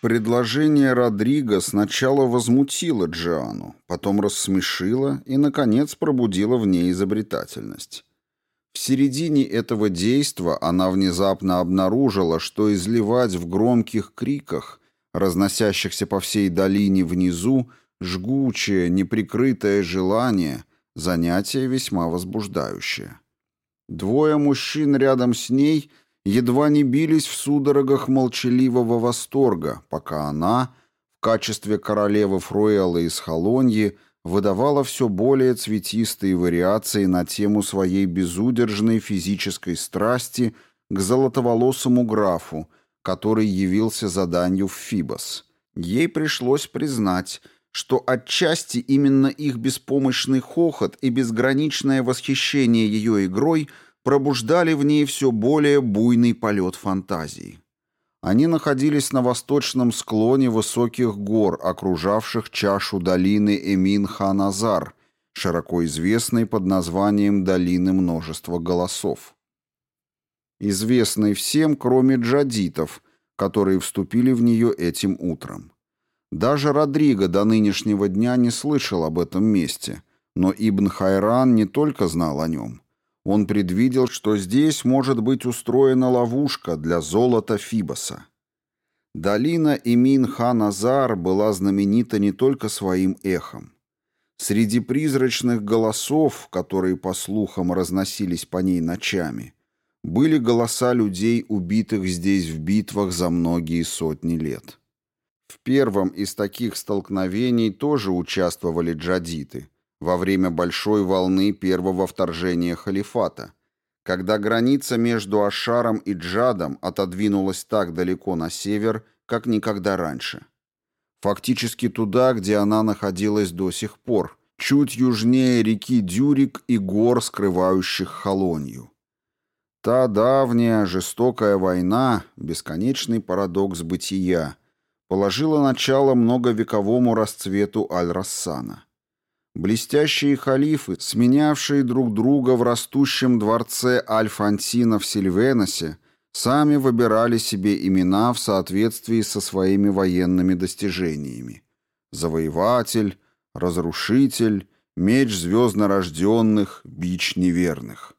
Предложение Родриго сначала возмутило Джиану, потом рассмешило и, наконец, пробудило в ней изобретательность. В середине этого действа она внезапно обнаружила, что изливать в громких криках, разносящихся по всей долине внизу, жгучее, неприкрытое желание – занятие весьма возбуждающее. Двое мужчин рядом с ней – едва не бились в судорогах молчаливого восторга, пока она, в качестве королевы Фруэллы из Холоньи, выдавала все более цветистые вариации на тему своей безудержной физической страсти к золотоволосому графу, который явился заданию в Фибос. Ей пришлось признать, что отчасти именно их беспомощный хохот и безграничное восхищение ее игрой – пробуждали в ней все более буйный полет фантазии. Они находились на восточном склоне высоких гор, окружавших чашу долины Эмин-Ханазар, широко известной под названием «Долины множества голосов». Известной всем, кроме джадитов, которые вступили в нее этим утром. Даже Родриго до нынешнего дня не слышал об этом месте, но Ибн Хайран не только знал о нем – он предвидел, что здесь может быть устроена ловушка для золота Фибоса. Долина Имин-хан-Азар была знаменита не только своим эхом. Среди призрачных голосов, которые, по слухам, разносились по ней ночами, были голоса людей, убитых здесь в битвах за многие сотни лет. В первом из таких столкновений тоже участвовали джадиты – во время большой волны первого вторжения халифата, когда граница между Ашаром и Джадом отодвинулась так далеко на север, как никогда раньше. Фактически туда, где она находилась до сих пор, чуть южнее реки Дюрик и гор, скрывающих Холонью. Та давняя жестокая война, бесконечный парадокс бытия, положила начало многовековому расцвету Аль-Рассана. Блестящие халифы, сменявшие друг друга в растущем дворце Альфантина в Сильвеносе, сами выбирали себе имена в соответствии со своими военными достижениями. Завоеватель, разрушитель, меч звезднорожденных, бич неверных.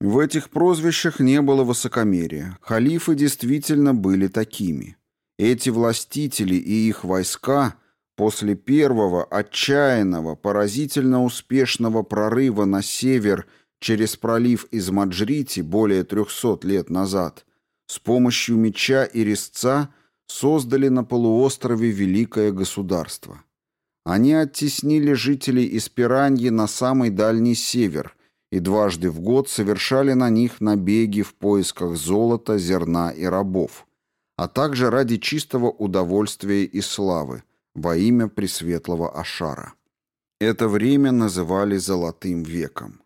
В этих прозвищах не было высокомерия. Халифы действительно были такими. Эти властители и их войска – После первого отчаянного, поразительно успешного прорыва на север через пролив из Маджрити более 300 лет назад с помощью меча и резца создали на полуострове великое государство. Они оттеснили жителей из Пираньи на самый дальний север и дважды в год совершали на них набеги в поисках золота, зерна и рабов, а также ради чистого удовольствия и славы – во имя Пресветлого Ашара. Это время называли «золотым веком».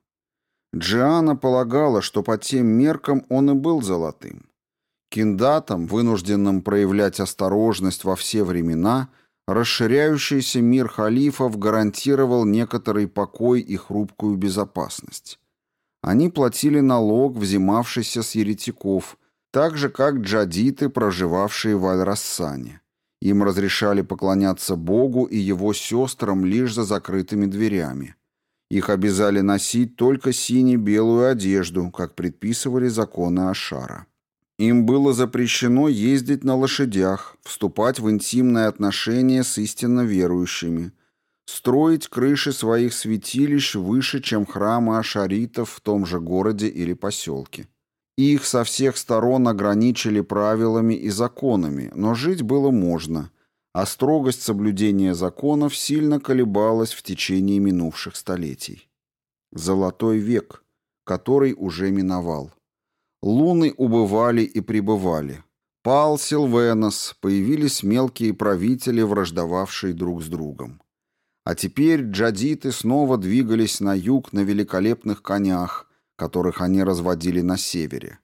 Джиана полагала, что по тем меркам он и был золотым. Киндатам, вынужденным проявлять осторожность во все времена, расширяющийся мир халифов гарантировал некоторый покой и хрупкую безопасность. Они платили налог, взимавшийся с еретиков, так же, как джадиты, проживавшие в Аль-Рассане. Им разрешали поклоняться Богу и его сестрам лишь за закрытыми дверями. Их обязали носить только сине-белую одежду, как предписывали законы Ашара. Им было запрещено ездить на лошадях, вступать в интимные отношения с истинно верующими, строить крыши своих святилищ выше, чем храмы ашаритов в том же городе или поселке. Их со всех сторон ограничили правилами и законами, но жить было можно, а строгость соблюдения законов сильно колебалась в течение минувших столетий. Золотой век, который уже миновал. Луны убывали и прибывали. Пал Силвенос, появились мелкие правители, враждовавшие друг с другом. А теперь джадиты снова двигались на юг на великолепных конях, которых они разводили на севере.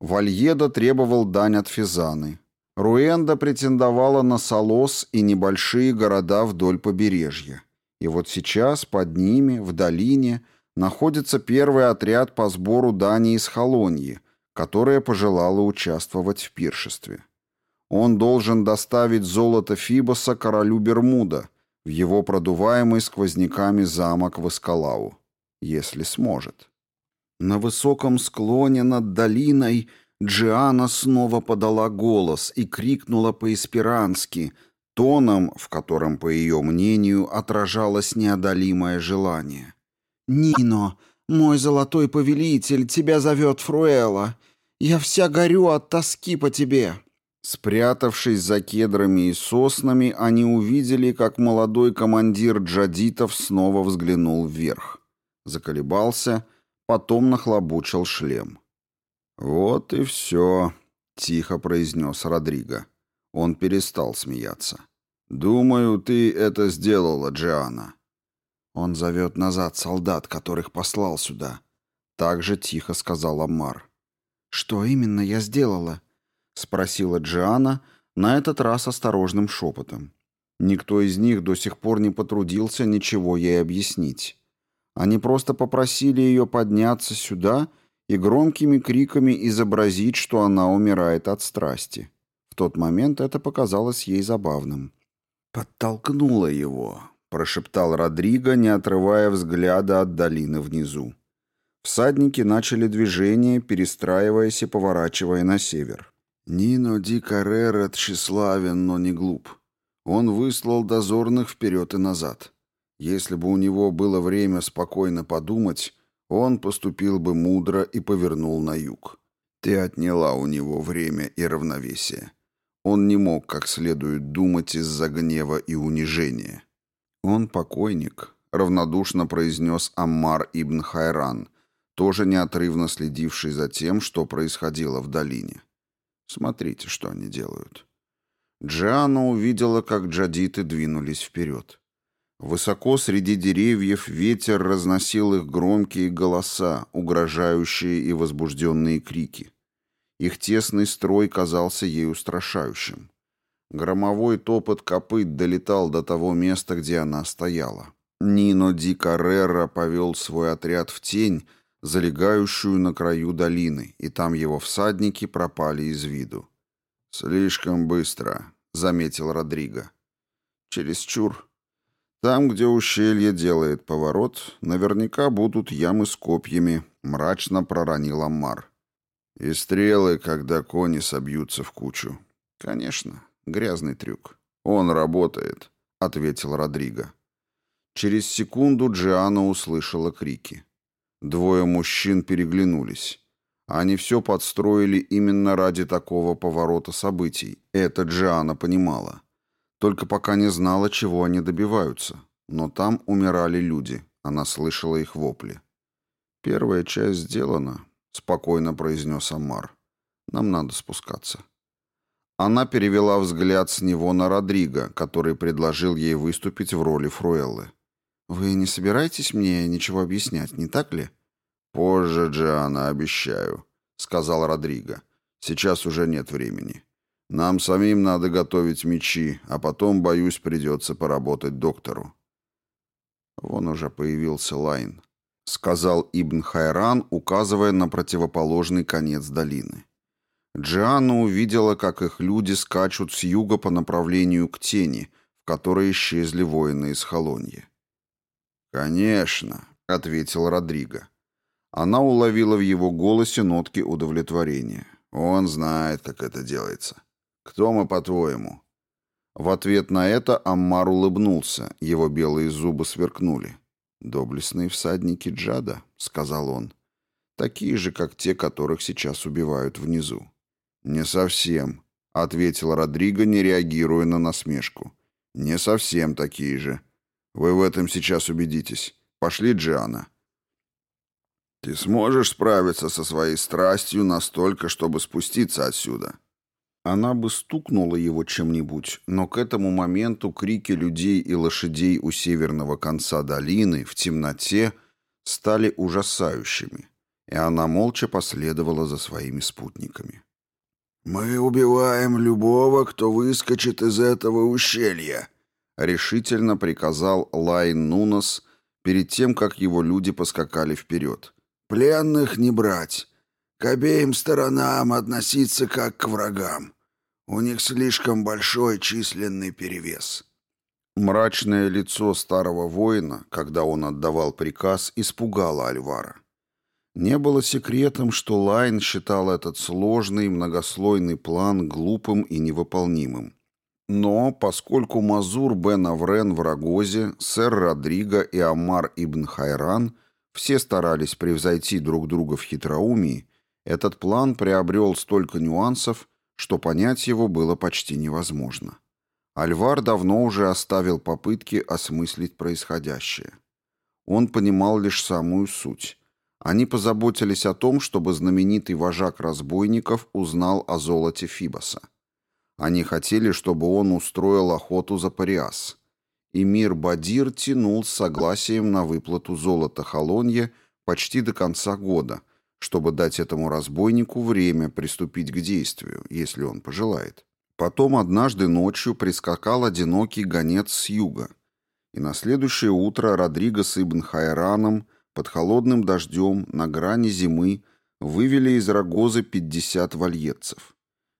Вальеда требовал дань от Физаны. Руэнда претендовала на Солос и небольшие города вдоль побережья. И вот сейчас под ними, в долине, находится первый отряд по сбору дани из Холоньи, которая пожелала участвовать в пиршестве. Он должен доставить золото Фибоса королю Бермуда в его продуваемый сквозняками замок в Эскалау, если сможет. На высоком склоне над долиной Джиана снова подала голос и крикнула по-испирански, тоном, в котором, по ее мнению, отражалось неодолимое желание. «Нино, мой золотой повелитель, тебя зовет Фруэла. Я вся горю от тоски по тебе». Спрятавшись за кедрами и соснами, они увидели, как молодой командир джадитов снова взглянул вверх. Заколебался, потом нахлобучил шлем. «Вот и все», — тихо произнес Родриго. Он перестал смеяться. «Думаю, ты это сделала, Джиана». «Он зовет назад солдат, которых послал сюда», — так же тихо сказал Аммар. «Что именно я сделала?» — спросила Джиана, на этот раз осторожным шепотом. Никто из них до сих пор не потрудился ничего ей объяснить. Они просто попросили ее подняться сюда и громкими криками изобразить, что она умирает от страсти. В тот момент это показалось ей забавным. «Подтолкнула его», — прошептал Родриго, не отрывая взгляда от долины внизу. Всадники начали движение, перестраиваясь и поворачивая на север. Нино Ди Каррера тщеславен, но не глуп. Он выслал дозорных вперед и назад. Если бы у него было время спокойно подумать, он поступил бы мудро и повернул на юг. Ты отняла у него время и равновесие. Он не мог как следует думать из-за гнева и унижения. Он покойник, равнодушно произнес Аммар ибн Хайран, тоже неотрывно следивший за тем, что происходило в долине. Смотрите, что они делают. Джиана увидела, как джадиты двинулись вперед. Высоко среди деревьев ветер разносил их громкие голоса, угрожающие и возбужденные крики. Их тесный строй казался ей устрашающим. Громовой топот копыт долетал до того места, где она стояла. Нино Ди Каррера повел свой отряд в тень, залегающую на краю долины, и там его всадники пропали из виду. «Слишком быстро», — заметил Родриго. «Чересчур», там, где ущелье делает поворот, наверняка будут ямы с копьями, мрачно проронил Аммар. И стрелы, когда кони собьются в кучу. Конечно, грязный трюк. Он работает, ответил Родриго. Через секунду Джиана услышала крики. Двое мужчин переглянулись. Они все подстроили именно ради такого поворота событий. Это Джиана понимала. Только пока не знала, чего они добиваются. Но там умирали люди. Она слышала их вопли. «Первая часть сделана», — спокойно произнес Амар. «Нам надо спускаться». Она перевела взгляд с него на Родриго, который предложил ей выступить в роли Фруэллы. «Вы не собираетесь мне ничего объяснять, не так ли?» «Позже, Джиана, обещаю», — сказал Родриго. «Сейчас уже нет времени». Нам самим надо готовить мечи, а потом, боюсь, придется поработать доктору. Вон уже появился Лайн, сказал Ибн Хайран, указывая на противоположный конец долины. Джианна увидела, как их люди скачут с юга по направлению к тени, в которой исчезли воины из Холоньи. «Конечно», — ответил Родриго. Она уловила в его голосе нотки удовлетворения. «Он знает, как это делается». «Кто мы, по-твоему?» В ответ на это Аммар улыбнулся, его белые зубы сверкнули. «Доблестные всадники Джада», — сказал он. «Такие же, как те, которых сейчас убивают внизу». «Не совсем», — ответил Родриго, не реагируя на насмешку. «Не совсем такие же. Вы в этом сейчас убедитесь. Пошли, Джиана». «Ты сможешь справиться со своей страстью настолько, чтобы спуститься отсюда?» Она бы стукнула его чем-нибудь, но к этому моменту крики людей и лошадей у северного конца долины в темноте стали ужасающими, и она молча последовала за своими спутниками. «Мы убиваем любого, кто выскочит из этого ущелья», — решительно приказал Лайн Нунас перед тем, как его люди поскакали вперед. «Пленных не брать. К обеим сторонам относиться как к врагам. У них слишком большой численный перевес». Мрачное лицо старого воина, когда он отдавал приказ, испугало Альвара. Не было секретом, что Лайн считал этот сложный многослойный план глупым и невыполнимым. Но, поскольку Мазур бен Аврен в Рагозе, сэр Родриго и Амар ибн Хайран все старались превзойти друг друга в хитроумии, этот план приобрел столько нюансов, что понять его было почти невозможно. Альвар давно уже оставил попытки осмыслить происходящее. Он понимал лишь самую суть. Они позаботились о том, чтобы знаменитый вожак разбойников узнал о золоте Фибоса. Они хотели, чтобы он устроил охоту за Париас. И мир Бадир тянул с согласием на выплату золота Холонье почти до конца года, чтобы дать этому разбойнику время приступить к действию, если он пожелает. Потом однажды ночью прискакал одинокий гонец с юга, и на следующее утро Родриго с Ибн Хайраном под холодным дождем на грани зимы вывели из Рогозы 50 вальетцев.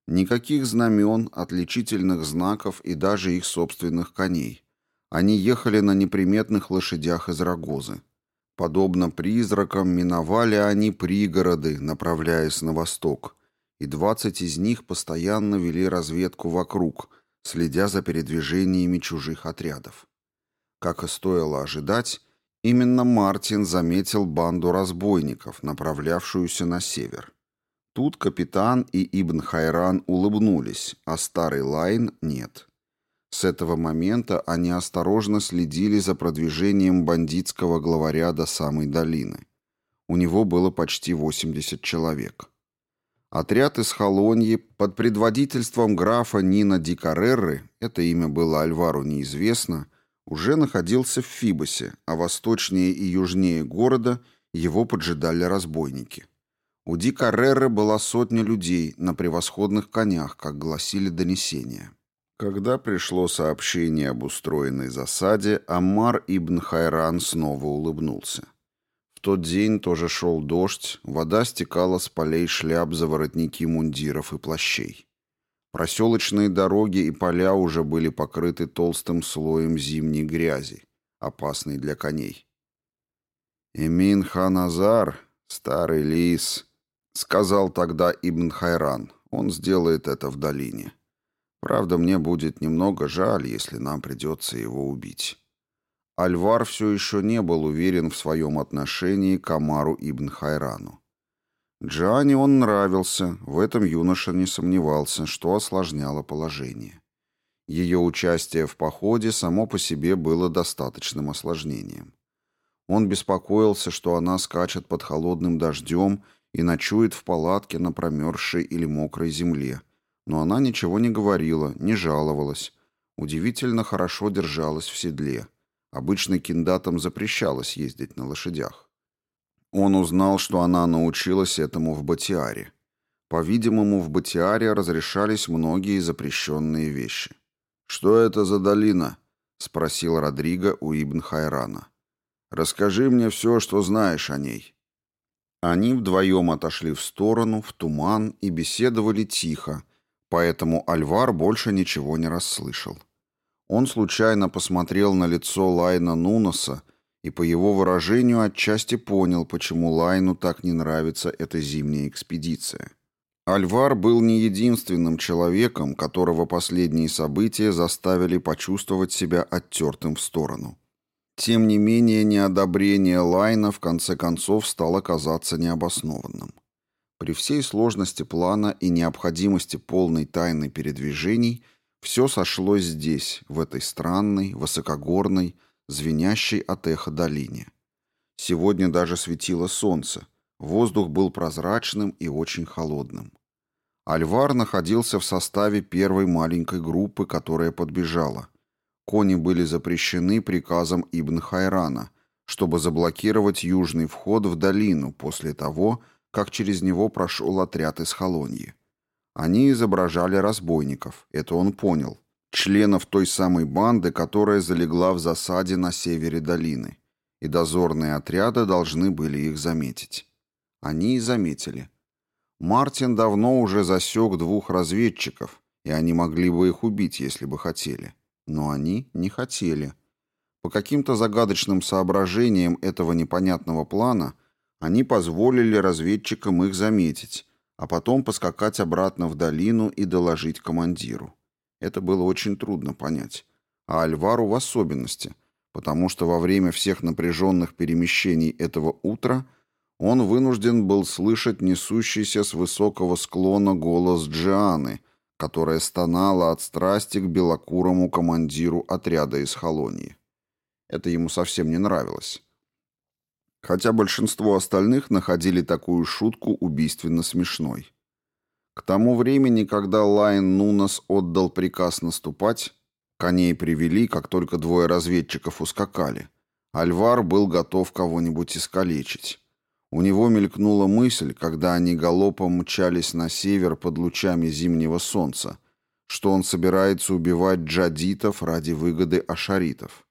Никаких знамен, отличительных знаков и даже их собственных коней. Они ехали на неприметных лошадях из Рогозы. Подобно призракам миновали они пригороды, направляясь на восток, и двадцать из них постоянно вели разведку вокруг, следя за передвижениями чужих отрядов. Как и стоило ожидать, Именно Мартин заметил банду разбойников, направлявшуюся на север. Тут капитан и Ибн Хайран улыбнулись, а старый Лайн нет. С этого момента они осторожно следили за продвижением бандитского главаря до самой долины. У него было почти 80 человек. Отряд из Холоньи под предводительством графа Нина Ди Карреры, это имя было Альвару неизвестно, уже находился в Фибосе, а восточнее и южнее города его поджидали разбойники. У Ди Каррера была сотня людей на превосходных конях, как гласили донесения. Когда пришло сообщение об устроенной засаде, Аммар ибн Хайран снова улыбнулся. В тот день тоже шел дождь, вода стекала с полей шляп за воротники мундиров и плащей. Проселочные дороги и поля уже были покрыты толстым слоем зимней грязи, опасной для коней. «Эмин Ханазар, старый лис», — сказал тогда Ибн Хайран, — «он сделает это в долине. Правда, мне будет немного жаль, если нам придется его убить». Альвар все еще не был уверен в своем отношении к Амару Ибн Хайрану. Джоанне он нравился, в этом юноша не сомневался, что осложняло положение. Ее участие в походе само по себе было достаточным осложнением. Он беспокоился, что она скачет под холодным дождем и ночует в палатке на промерзшей или мокрой земле. Но она ничего не говорила, не жаловалась. Удивительно хорошо держалась в седле. Обычно киндатам запрещалось ездить на лошадях. Он узнал, что она научилась этому в Батиаре. По-видимому, в Батиаре разрешались многие запрещенные вещи. «Что это за долина?» — спросил Родриго у Ибн Хайрана. «Расскажи мне все, что знаешь о ней». Они вдвоем отошли в сторону, в туман и беседовали тихо, поэтому Альвар больше ничего не расслышал. Он случайно посмотрел на лицо Лайна Нуноса и по его выражению отчасти понял, почему Лайну так не нравится эта зимняя экспедиция. Альвар был не единственным человеком, которого последние события заставили почувствовать себя оттертым в сторону. Тем не менее, неодобрение Лайна в конце концов стало казаться необоснованным. При всей сложности плана и необходимости полной тайны передвижений все сошлось здесь, в этой странной, высокогорной, звенящей от эха долине. Сегодня даже светило солнце, воздух был прозрачным и очень холодным. Альвар находился в составе первой маленькой группы, которая подбежала. Кони были запрещены приказом Ибн Хайрана, чтобы заблокировать южный вход в долину после того, как через него прошел отряд из Холоньи. Они изображали разбойников, это он понял, членов той самой банды, которая залегла в засаде на севере долины, и дозорные отряды должны были их заметить. Они и заметили. Мартин давно уже засек двух разведчиков, и они могли бы их убить, если бы хотели. Но они не хотели. По каким-то загадочным соображениям этого непонятного плана они позволили разведчикам их заметить, а потом поскакать обратно в долину и доложить командиру. Это было очень трудно понять. А Альвару в особенности, потому что во время всех напряженных перемещений этого утра он вынужден был слышать несущийся с высокого склона голос Джианы, которая стонала от страсти к белокурому командиру отряда из Холонии. Это ему совсем не нравилось. Хотя большинство остальных находили такую шутку убийственно смешной. К тому времени, когда Лайн Нунас отдал приказ наступать, коней привели, как только двое разведчиков ускакали. Альвар был готов кого-нибудь искалечить. У него мелькнула мысль, когда они галопом мчались на север под лучами зимнего солнца, что он собирается убивать джадитов ради выгоды ашаритов.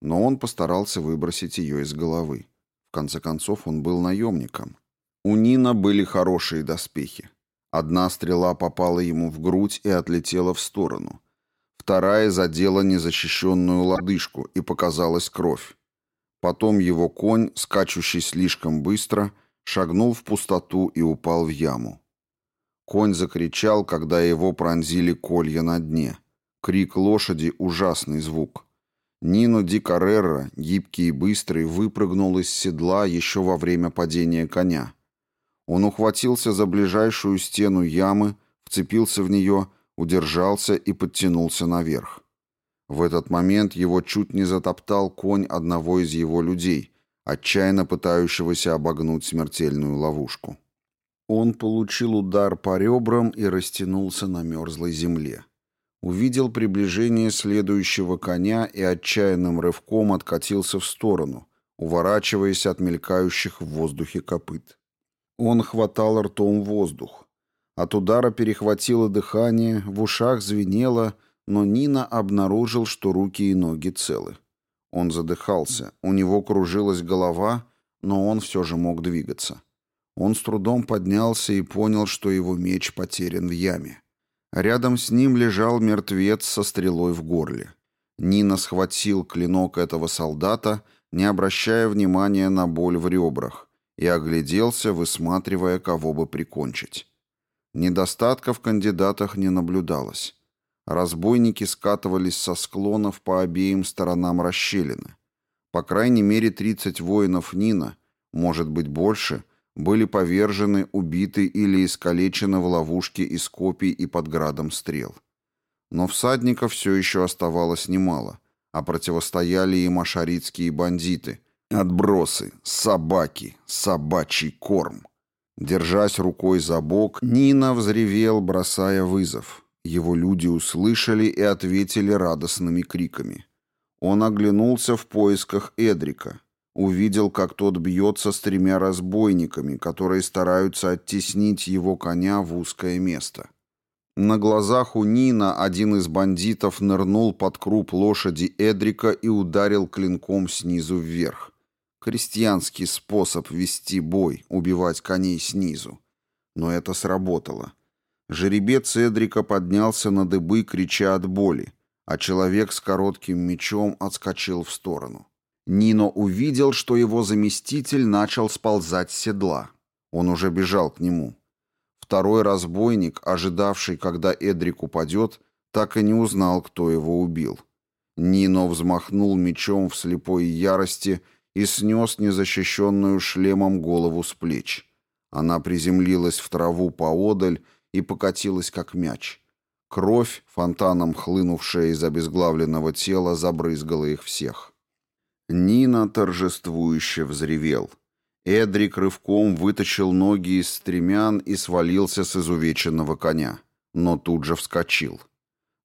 Но он постарался выбросить ее из головы. Конце концов, он был наемником. У Нина были хорошие доспехи. Одна стрела попала ему в грудь и отлетела в сторону. Вторая задела незащищенную лодыжку, и показалась кровь. Потом его конь, скачущий слишком быстро, шагнул в пустоту и упал в яму. Конь закричал, когда его пронзили колья на дне. Крик лошади — ужасный звук. Нино Ди Каррера, гибкий и быстрый, выпрыгнул из седла еще во время падения коня. Он ухватился за ближайшую стену ямы, вцепился в нее, удержался и подтянулся наверх. В этот момент его чуть не затоптал конь одного из его людей, отчаянно пытающегося обогнуть смертельную ловушку. Он получил удар по ребрам и растянулся на мерзлой земле увидел приближение следующего коня и отчаянным рывком откатился в сторону, уворачиваясь от мелькающих в воздухе копыт. Он хватал ртом воздух. От удара перехватило дыхание, в ушах звенело, но Нина обнаружил, что руки и ноги целы. Он задыхался, у него кружилась голова, но он все же мог двигаться. Он с трудом поднялся и понял, что его меч потерян в яме. Рядом с ним лежал мертвец со стрелой в горле. Нина схватил клинок этого солдата, не обращая внимания на боль в ребрах, и огляделся, высматривая, кого бы прикончить. Недостатка в кандидатах не наблюдалось. Разбойники скатывались со склонов по обеим сторонам расщелины. По крайней мере, 30 воинов Нина, может быть больше, были повержены, убиты или искалечены в ловушке из копий и под градом стрел. Но всадников все еще оставалось немало, а противостояли им ашаритские бандиты, отбросы, собаки, собачий корм. Держась рукой за бок, Нина взревел, бросая вызов. Его люди услышали и ответили радостными криками. Он оглянулся в поисках Эдрика, Увидел, как тот бьется с тремя разбойниками, которые стараются оттеснить его коня в узкое место. На глазах у Нина один из бандитов нырнул под круп лошади Эдрика и ударил клинком снизу вверх. Крестьянский способ вести бой, убивать коней снизу. Но это сработало. Жеребец Эдрика поднялся на дыбы, крича от боли, а человек с коротким мечом отскочил в сторону. Нино увидел, что его заместитель начал сползать с седла. Он уже бежал к нему. Второй разбойник, ожидавший, когда Эдрик упадет, так и не узнал, кто его убил. Нино взмахнул мечом в слепой ярости и снес незащищенную шлемом голову с плеч. Она приземлилась в траву поодаль и покатилась, как мяч. Кровь, фонтаном хлынувшая из обезглавленного тела, забрызгала их всех. Нина торжествующе взревел. Эдрик рывком вытащил ноги из стремян и свалился с изувеченного коня, но тут же вскочил.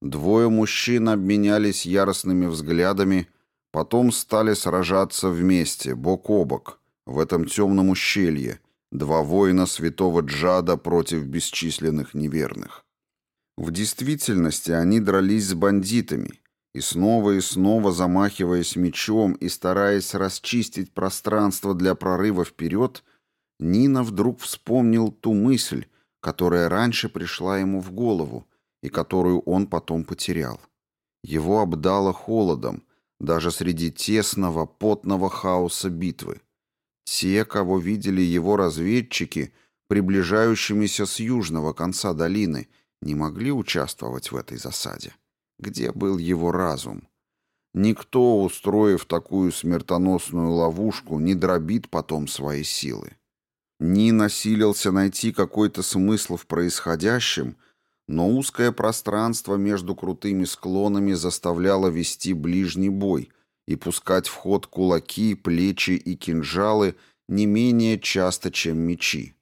Двое мужчин обменялись яростными взглядами, потом стали сражаться вместе, бок о бок, в этом темном ущелье, два воина святого Джада против бесчисленных неверных. В действительности они дрались с бандитами, и снова и снова замахиваясь мечом и стараясь расчистить пространство для прорыва вперед, Нина вдруг вспомнил ту мысль, которая раньше пришла ему в голову, и которую он потом потерял. Его обдало холодом, даже среди тесного, потного хаоса битвы. Те, кого видели его разведчики, приближающимися с южного конца долины, не могли участвовать в этой засаде. Где был его разум? Никто, устроив такую смертоносную ловушку, не дробит потом свои силы. Ни насилился найти какой-то смысл в происходящем, но узкое пространство между крутыми склонами заставляло вести ближний бой и пускать в ход кулаки, плечи и кинжалы не менее часто, чем мечи.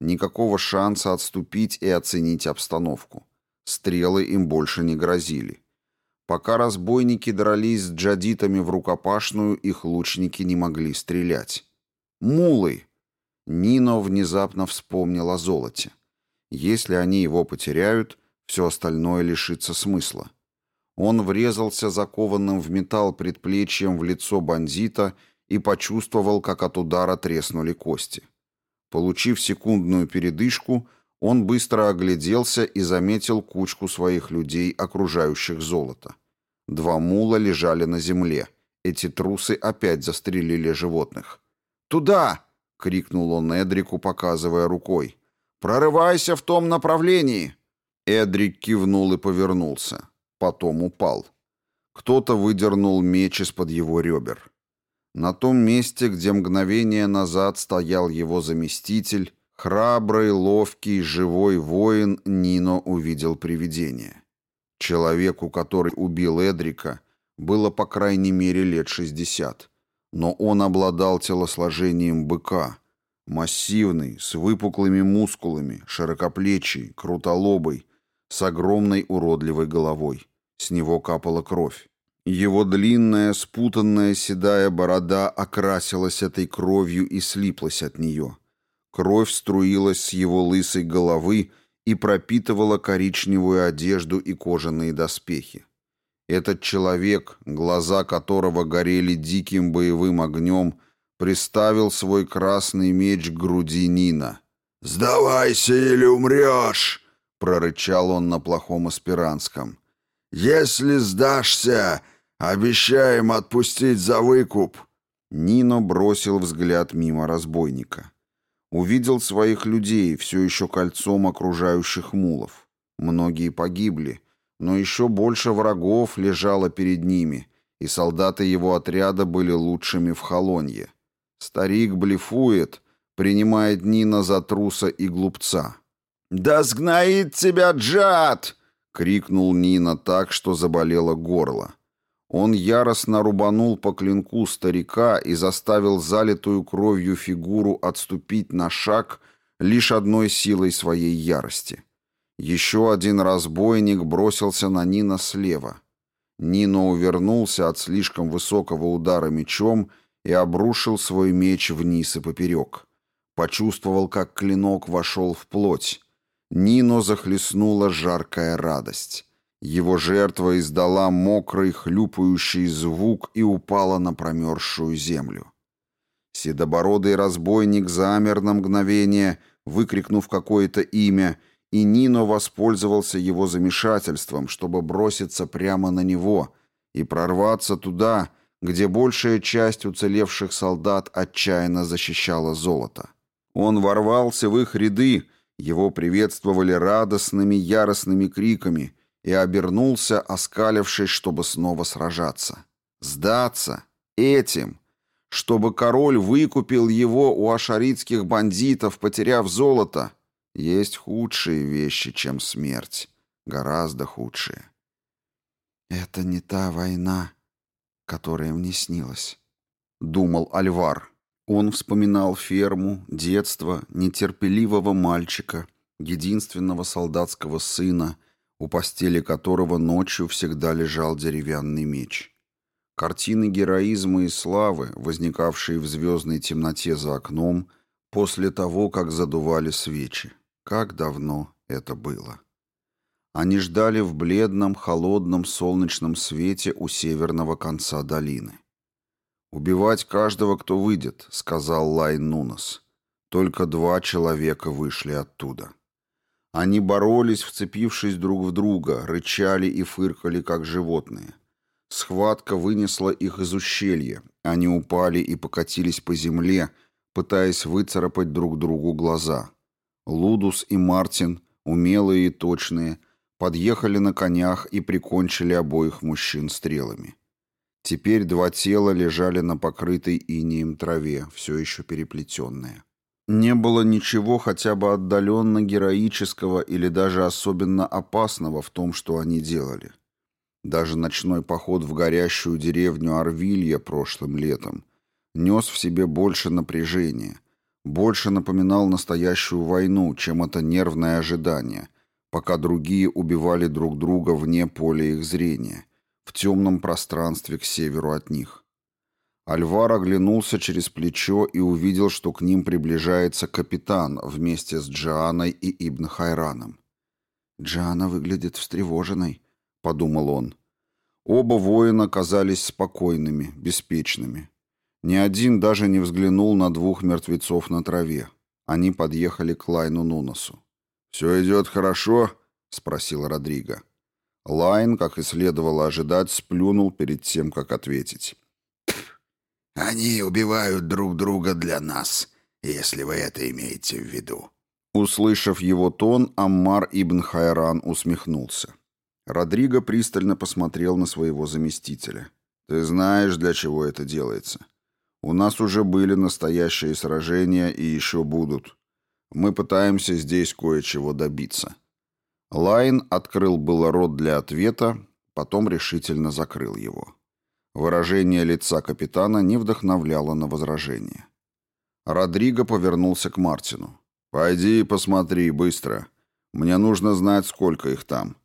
Никакого шанса отступить и оценить обстановку. Стрелы им больше не грозили. Пока разбойники дрались с джадитами в рукопашную, их лучники не могли стрелять. «Мулы!» Нино внезапно вспомнил о золоте. Если они его потеряют, все остальное лишится смысла. Он врезался закованным в металл предплечьем в лицо бандита и почувствовал, как от удара треснули кости. Получив секундную передышку, он быстро огляделся и заметил кучку своих людей, окружающих золото. Два мула лежали на земле. Эти трусы опять застрелили животных. «Туда!» — крикнул он Эдрику, показывая рукой. «Прорывайся в том направлении!» Эдрик кивнул и повернулся. Потом упал. Кто-то выдернул меч из-под его ребер. На том месте, где мгновение назад стоял его заместитель, храбрый, ловкий, живой воин Нино увидел привидение. Человеку, который убил Эдрика, было по крайней мере лет шестьдесят, но он обладал телосложением быка, массивный, с выпуклыми мускулами, широкоплечий, крутолобый, с огромной уродливой головой. С него капала кровь. Его длинная, спутанная седая борода окрасилась этой кровью и слиплась от нее. Кровь струилась с его лысой головы и пропитывала коричневую одежду и кожаные доспехи. Этот человек, глаза которого горели диким боевым огнем, приставил свой красный меч к груди Нина. «Сдавайся или умрешь!» — прорычал он на плохом аспиранском. «Если сдашься, обещаем отпустить за выкуп!» Нино бросил взгляд мимо разбойника. Увидел своих людей, все еще кольцом окружающих мулов. Многие погибли, но еще больше врагов лежало перед ними, и солдаты его отряда были лучшими в Холонье. Старик блефует, принимает Нина за труса и глупца. «Да сгноит тебя джад!» — крикнул Нина так, что заболело горло. Он яростно рубанул по клинку старика и заставил залитую кровью фигуру отступить на шаг лишь одной силой своей ярости. Еще один разбойник бросился на Нина слева. Нино увернулся от слишком высокого удара мечом и обрушил свой меч вниз и поперек. Почувствовал, как клинок вошел в плоть. Нино захлестнула жаркая радость. Его жертва издала мокрый, хлюпающий звук и упала на промерзшую землю. Седобородый разбойник замер на мгновение, выкрикнув какое-то имя, и Нино воспользовался его замешательством, чтобы броситься прямо на него и прорваться туда, где большая часть уцелевших солдат отчаянно защищала золото. Он ворвался в их ряды, его приветствовали радостными яростными криками — и обернулся, оскалившись, чтобы снова сражаться. Сдаться этим, чтобы король выкупил его у ашаритских бандитов, потеряв золото. Есть худшие вещи, чем смерть, гораздо худшие. «Это не та война, которая мне снилась», — думал Альвар. Он вспоминал ферму, детство, нетерпеливого мальчика, единственного солдатского сына — у постели которого ночью всегда лежал деревянный меч. Картины героизма и славы, возникавшие в звездной темноте за окном, после того, как задували свечи. Как давно это было. Они ждали в бледном, холодном солнечном свете у северного конца долины. «Убивать каждого, кто выйдет», — сказал Лайн Нунас. Только два человека вышли оттуда. Они боролись, вцепившись друг в друга, рычали и фыркали, как животные. Схватка вынесла их из ущелья. Они упали и покатились по земле, пытаясь выцарапать друг другу глаза. Лудус и Мартин, умелые и точные, подъехали на конях и прикончили обоих мужчин стрелами. Теперь два тела лежали на покрытой инеем траве, все еще переплетенные. Не было ничего хотя бы отдаленно героического или даже особенно опасного в том, что они делали. Даже ночной поход в горящую деревню Арвилья прошлым летом нес в себе больше напряжения, больше напоминал настоящую войну, чем это нервное ожидание, пока другие убивали друг друга вне поля их зрения, в темном пространстве к северу от них. Альвар оглянулся через плечо и увидел, что к ним приближается капитан вместе с Джианой и Ибн Хайраном. «Джиана выглядит встревоженной», — подумал он. Оба воина казались спокойными, беспечными. Ни один даже не взглянул на двух мертвецов на траве. Они подъехали к Лайну Нуносу. «Все идет хорошо?» — спросил Родриго. Лайн, как и следовало ожидать, сплюнул перед тем, как ответить. «Они убивают друг друга для нас, если вы это имеете в виду». Услышав его тон, Аммар ибн Хайран усмехнулся. Родриго пристально посмотрел на своего заместителя. «Ты знаешь, для чего это делается. У нас уже были настоящие сражения и еще будут. Мы пытаемся здесь кое-чего добиться». Лайн открыл было рот для ответа, потом решительно закрыл его. Выражение лица капитана не вдохновляло на возражение. Родриго повернулся к Мартину. «Пойди и посмотри быстро. Мне нужно знать, сколько их там.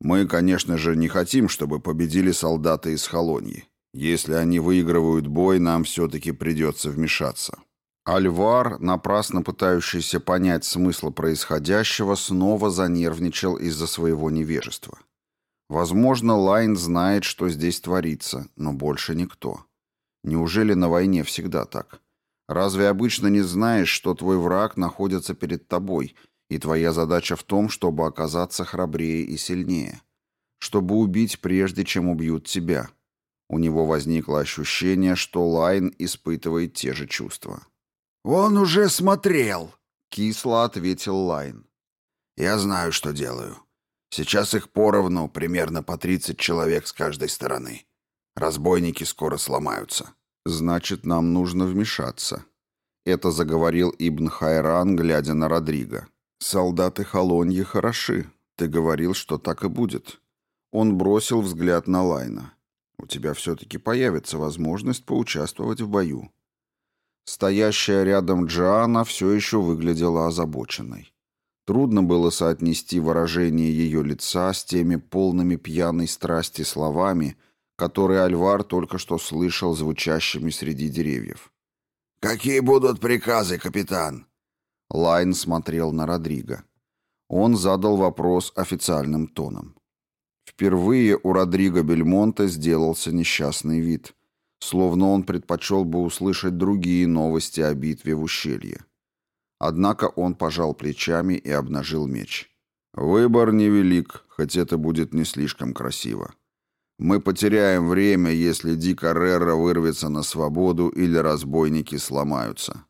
Мы, конечно же, не хотим, чтобы победили солдаты из Холоньи. Если они выигрывают бой, нам все-таки придется вмешаться». Альвар, напрасно пытающийся понять смысл происходящего, снова занервничал из-за своего невежества. Возможно, Лайн знает, что здесь творится, но больше никто. Неужели на войне всегда так? Разве обычно не знаешь, что твой враг находится перед тобой, и твоя задача в том, чтобы оказаться храбрее и сильнее? Чтобы убить прежде, чем убьют тебя? У него возникло ощущение, что Лайн испытывает те же чувства. «Он уже смотрел», — кисло ответил Лайн. «Я знаю, что делаю. Сейчас их поровну, примерно по 30 человек с каждой стороны. Разбойники скоро сломаются». «Значит, нам нужно вмешаться». Это заговорил Ибн Хайран, глядя на Родриго. «Солдаты Холоньи хороши. Ты говорил, что так и будет». Он бросил взгляд на Лайна. «У тебя все-таки появится возможность поучаствовать в бою». Стоящая рядом Джоанна все еще выглядела озабоченной. Трудно было соотнести выражение ее лица с теми полными пьяной страсти словами, которые Альвар только что слышал звучащими среди деревьев. «Какие будут приказы, капитан?» Лайн смотрел на Родриго. Он задал вопрос официальным тоном. Впервые у Родриго Бельмонта сделался несчастный вид словно он предпочел бы услышать другие новости о битве в ущелье. Однако он пожал плечами и обнажил меч. «Выбор невелик, хоть это будет не слишком красиво. Мы потеряем время, если Ди Каррера вырвется на свободу или разбойники сломаются».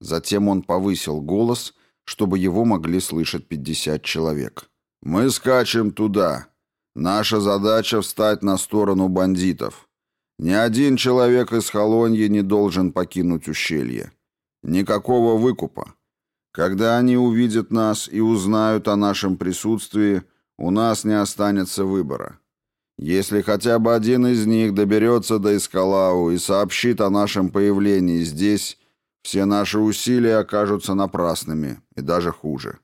Затем он повысил голос, чтобы его могли слышать пятьдесят человек. «Мы скачем туда. Наша задача — встать на сторону бандитов. Ни один человек из Холоньи не должен покинуть ущелье. Никакого выкупа. Когда они увидят нас и узнают о нашем присутствии, у нас не останется выбора. Если хотя бы один из них доберется до Искалау и сообщит о нашем появлении здесь, все наши усилия окажутся напрасными и даже хуже.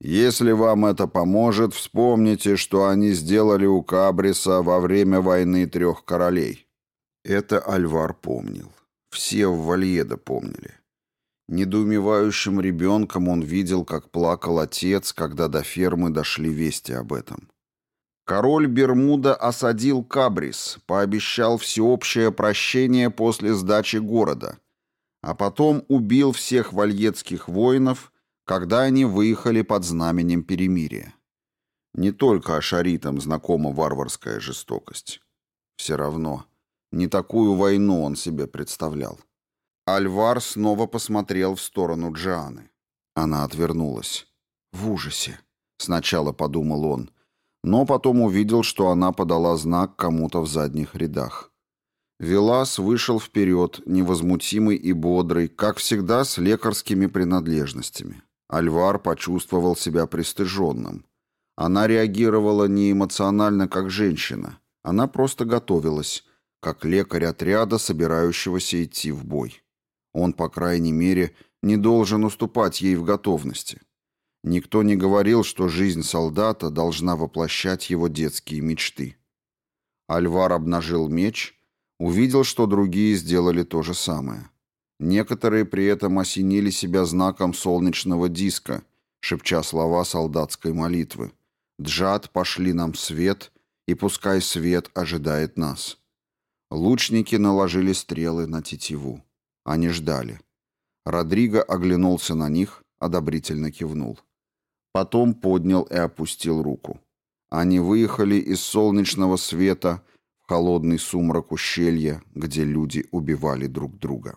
Если вам это поможет, вспомните, что они сделали у Кабриса во время войны трех королей. Это Альвар помнил. Все в Вальедо помнили. Недоумевающим ребенком он видел, как плакал отец, когда до фермы дошли вести об этом. Король Бермуда осадил Кабрис, пообещал всеобщее прощение после сдачи города, а потом убил всех вальетских воинов, когда они выехали под знаменем перемирия. Не только ашаритам знакома варварская жестокость. Все равно, не такую войну он себе представлял. Альвар снова посмотрел в сторону Джианы. Она отвернулась. В ужасе, сначала подумал он, но потом увидел, что она подала знак кому-то в задних рядах. Велас вышел вперед, невозмутимый и бодрый, как всегда с лекарскими принадлежностями. Альвар почувствовал себя пристыженным. Она реагировала не эмоционально, как женщина. Она просто готовилась, как лекарь отряда, собирающегося идти в бой. Он, по крайней мере, не должен уступать ей в готовности. Никто не говорил, что жизнь солдата должна воплощать его детские мечты. Альвар обнажил меч, увидел, что другие сделали то же самое. Некоторые при этом осенили себя знаком солнечного диска, шепча слова солдатской молитвы. «Джад, пошли нам свет, и пускай свет ожидает нас». Лучники наложили стрелы на тетиву. Они ждали. Родриго оглянулся на них, одобрительно кивнул. Потом поднял и опустил руку. Они выехали из солнечного света в холодный сумрак ущелья, где люди убивали друг друга.